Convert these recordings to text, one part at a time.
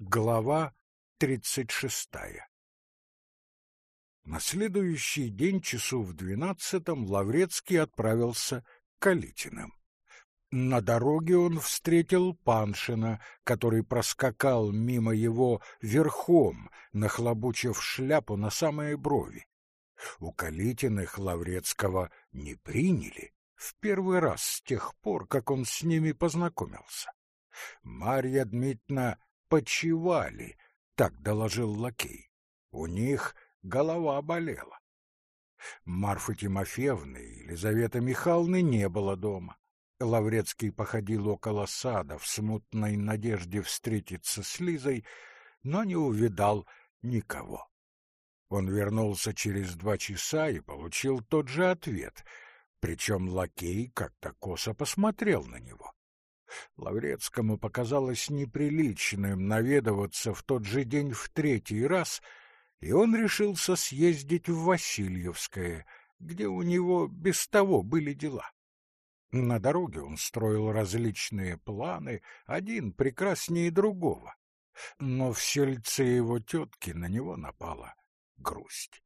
Глава тридцать шестая На следующий день часу в двенадцатом Лаврецкий отправился к Калитиным. На дороге он встретил Паншина, который проскакал мимо его верхом, нахлобучив шляпу на самые брови. У Калитиных Лаврецкого не приняли в первый раз с тех пор, как он с ними познакомился. Марья Дмитриевна почивали, так доложил лакей. У них голова болела. Марфы Тимофеевны и Елизаветы Михайловны не было дома. Лаврецкий походил около сада в смутной надежде встретиться с Лизой, но не увидал никого. Он вернулся через два часа и получил тот же ответ, причем лакей как-то косо посмотрел на него. Лаврецкому показалось неприличным наведываться в тот же день в третий раз, и он решился съездить в Васильевское, где у него без того были дела. На дороге он строил различные планы, один прекраснее другого. Но в сельце его тетки на него напала грусть.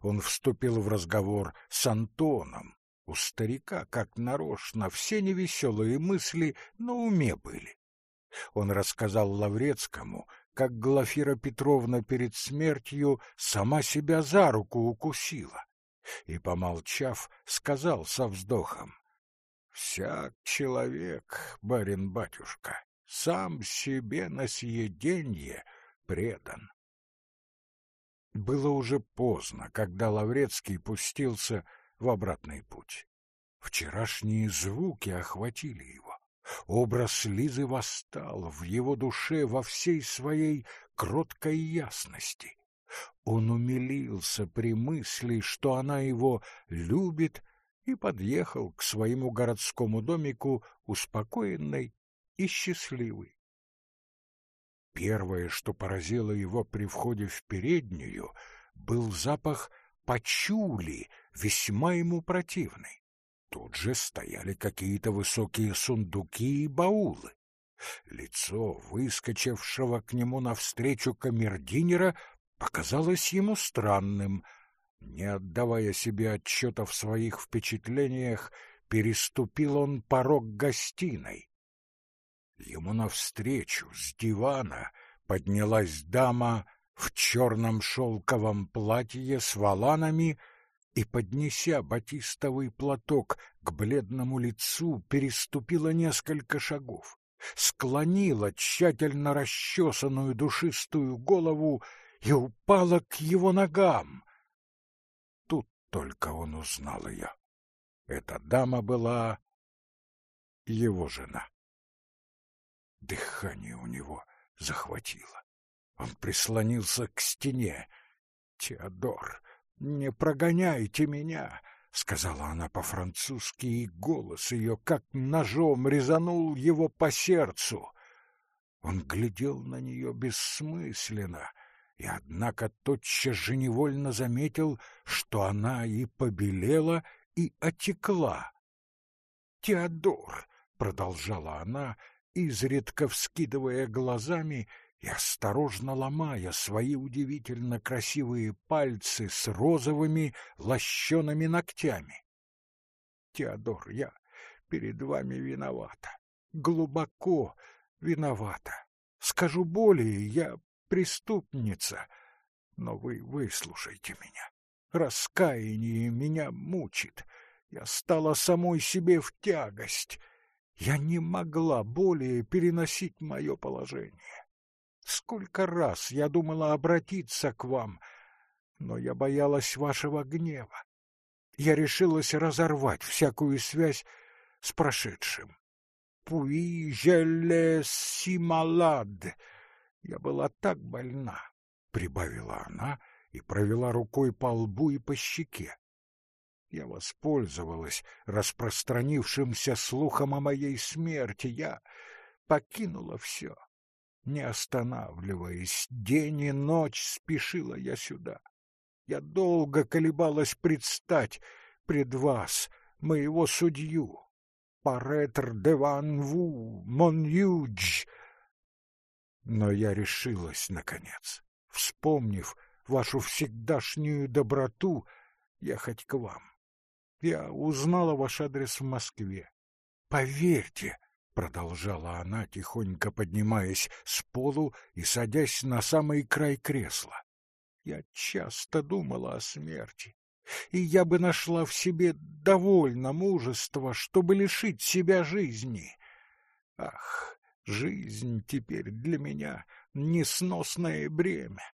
Он вступил в разговор с Антоном, у старика, как нарочно, все невеселые мысли на уме были. Он рассказал Лаврецкому, как Глафира Петровна перед смертью сама себя за руку укусила, и, помолчав, сказал со вздохом, «Всяк человек, барин-батюшка, сам себе на съеденье предан». Было уже поздно, когда Лаврецкий пустился в обратный путь. Вчерашние звуки охватили его. Образ Лизы восстал в его душе во всей своей кроткой ясности. Он умилился при мысли, что она его любит, и подъехал к своему городскому домику успокоенный и счастливый. Первое, что поразило его при входе в переднюю, был запах почули, весьма ему противный. Тут же стояли какие-то высокие сундуки и баулы. Лицо выскочившего к нему навстречу камердинера показалось ему странным. Не отдавая себе отчета в своих впечатлениях, переступил он порог гостиной. Ему навстречу с дивана поднялась дама в черном шелковом платье с воланами и, поднеся батистовый платок к бледному лицу, переступила несколько шагов, склонила тщательно расчесанную душистую голову и упала к его ногам. Тут только он узнал ее. Эта дама была его жена. Дыхание у него захватило. Он прислонился к стене. «Теодор, не прогоняйте меня!» — сказала она по-французски, и голос ее, как ножом, резанул его по сердцу. Он глядел на нее бессмысленно, и, однако, тотчас же невольно заметил, что она и побелела, и отекла. «Теодор!» — продолжала она, изредка вскидывая глазами — и осторожно ломая свои удивительно красивые пальцы с розовыми лощеными ногтями. Теодор, я перед вами виновата, глубоко виновата. Скажу более, я преступница, но вы выслушайте меня. Раскаяние меня мучит. Я стала самой себе в тягость. Я не могла более переносить мое положение. Сколько раз я думала обратиться к вам, но я боялась вашего гнева. Я решилась разорвать всякую связь с прошедшим. Пуи желе сималад. Я была так больна, — прибавила она и провела рукой по лбу и по щеке. Я воспользовалась распространившимся слухом о моей смерти. Я покинула все не останавливаясь, день и ночь спешила я сюда. Я долго колебалась предстать пред вас, моего судью. Паретр деван ву, мон юдж. Но я решилась, наконец. Вспомнив вашу всегдашнюю доброту, ехать к вам. Я узнала ваш адрес в Москве. Поверьте, продолжала она, тихонько поднимаясь с полу и садясь на самый край кресла. Я часто думала о смерти, и я бы нашла в себе довольно мужества, чтобы лишить себя жизни. Ах, жизнь теперь для меня несносное бремя.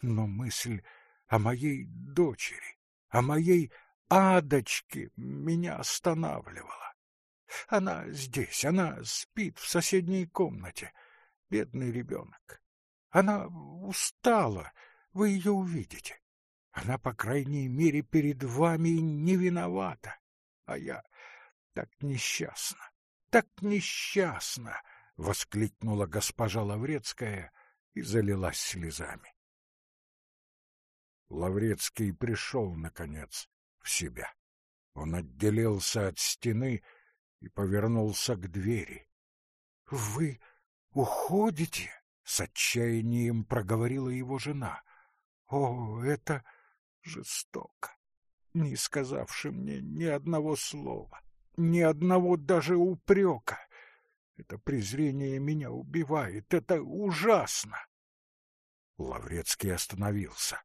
Но мысль о моей дочери, о моей Адочке меня останавливала. Она здесь, она спит в соседней комнате. Бедный ребенок. Она устала, вы ее увидите. Она, по крайней мере, перед вами не виновата. А я так несчастна, так несчастна! — воскликнула госпожа Лаврецкая и залилась слезами. Лаврецкий пришел, наконец, в себя. Он отделился от стены и повернулся к двери. — Вы уходите? — с отчаянием проговорила его жена. — О, это жестоко! Не сказавши мне ни одного слова, ни одного даже упрека. Это презрение меня убивает, это ужасно! Лаврецкий остановился.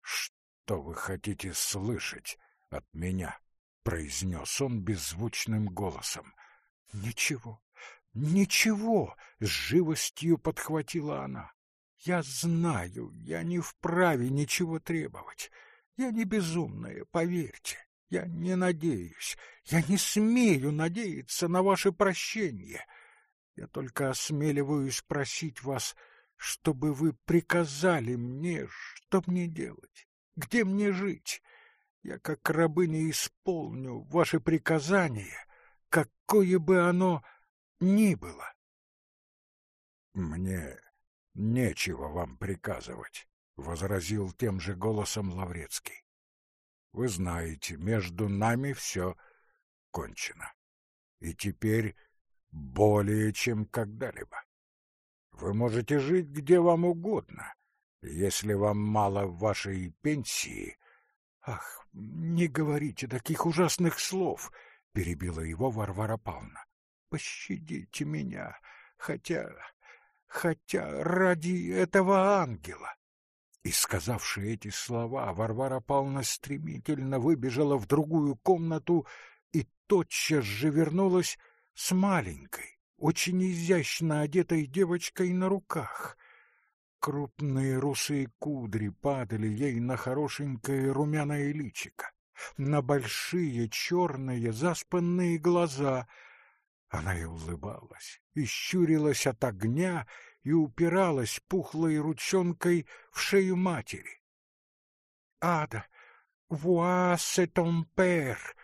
Что вы хотите слышать от меня? Произнес он беззвучным голосом. Ничего, ничего, с живостью подхватила она. Я знаю, я не вправе ничего требовать. Я не безумная, поверьте. Я не надеюсь, я не смею надеяться на ваше прощение. Я только осмеливаюсь просить вас чтобы вы приказали мне, что мне делать, где мне жить. Я, как рабыня, исполню ваше приказание, какое бы оно ни было. Мне нечего вам приказывать, — возразил тем же голосом Лаврецкий. Вы знаете, между нами все кончено. И теперь более чем когда-либо. Вы можете жить где вам угодно, если вам мало вашей пенсии. Ах, не говорите таких ужасных слов, перебила его Варвара Павловна. Пощадите меня, хотя хотя ради этого ангела. И, сказавши эти слова, Варвара Павловна стремительно выбежала в другую комнату и тотчас же вернулась с маленькой, очень изящно одетой девочкой на руках. Крупные русые кудри падали ей на хорошенькое румяное личико, на большие черные заспанные глаза. Она и улыбалась, и щурилась от огня, и упиралась пухлой ручонкой в шею матери. «Ада, c'est ton père!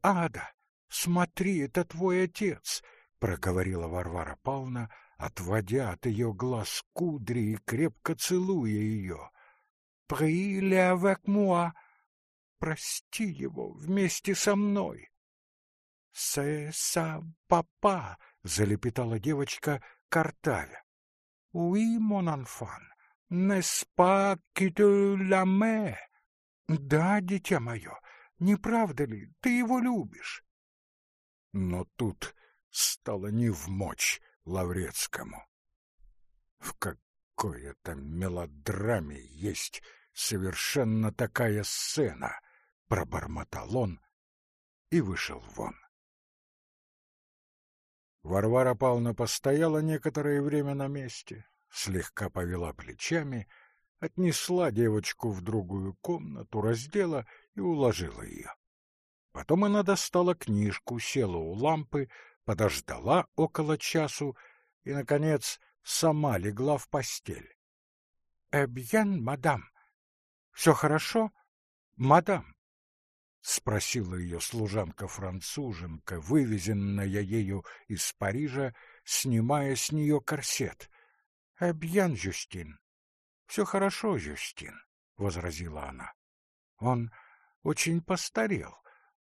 Ада, смотри, это твой отец!» проговорила Варвара Павловна, отводя от ее глаз кудри и крепко целуя ее. «Prie avec moi! Прости его вместе со мной!» «C'est ça, папа!» — залепетала девочка, картавя. «Oui, mon enfant, n'est-ce pas que tu l'aimes?» «Да, дитя мое, не правда ли, ты его любишь?» Но тут стало не в мочь Лаврецкому. В какой-то мелодраме есть совершенно такая сцена, пробормотал он и вышел вон. Варвара Павловна постояла некоторое время на месте, слегка повела плечами, отнесла девочку в другую комнату, раздела и уложила ее. Потом она достала книжку, села у лампы, подождала около часу и, наконец, сама легла в постель. — Эбьен, мадам. — Все хорошо, мадам? — спросила ее служанка-француженка, вывезенная ею из Парижа, снимая с нее корсет. — Эбьен, Жюстин. — Все хорошо, Жюстин, — возразила она. — Он очень постарел,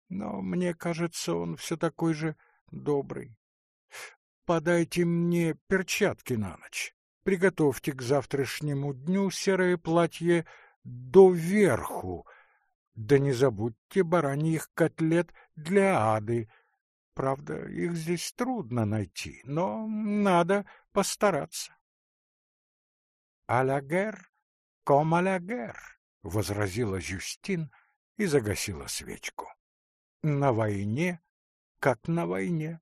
но мне кажется, он все такой же добрый. Подайте мне перчатки на ночь. Приготовьте к завтрашнему дню серое платье доверху. Да не забудьте бараньих котлет для ады. Правда, их здесь трудно найти, но надо постараться. «А ла гер, ком а ла гер», — возразила Жюстин и загасила свечку. «На войне, как на войне».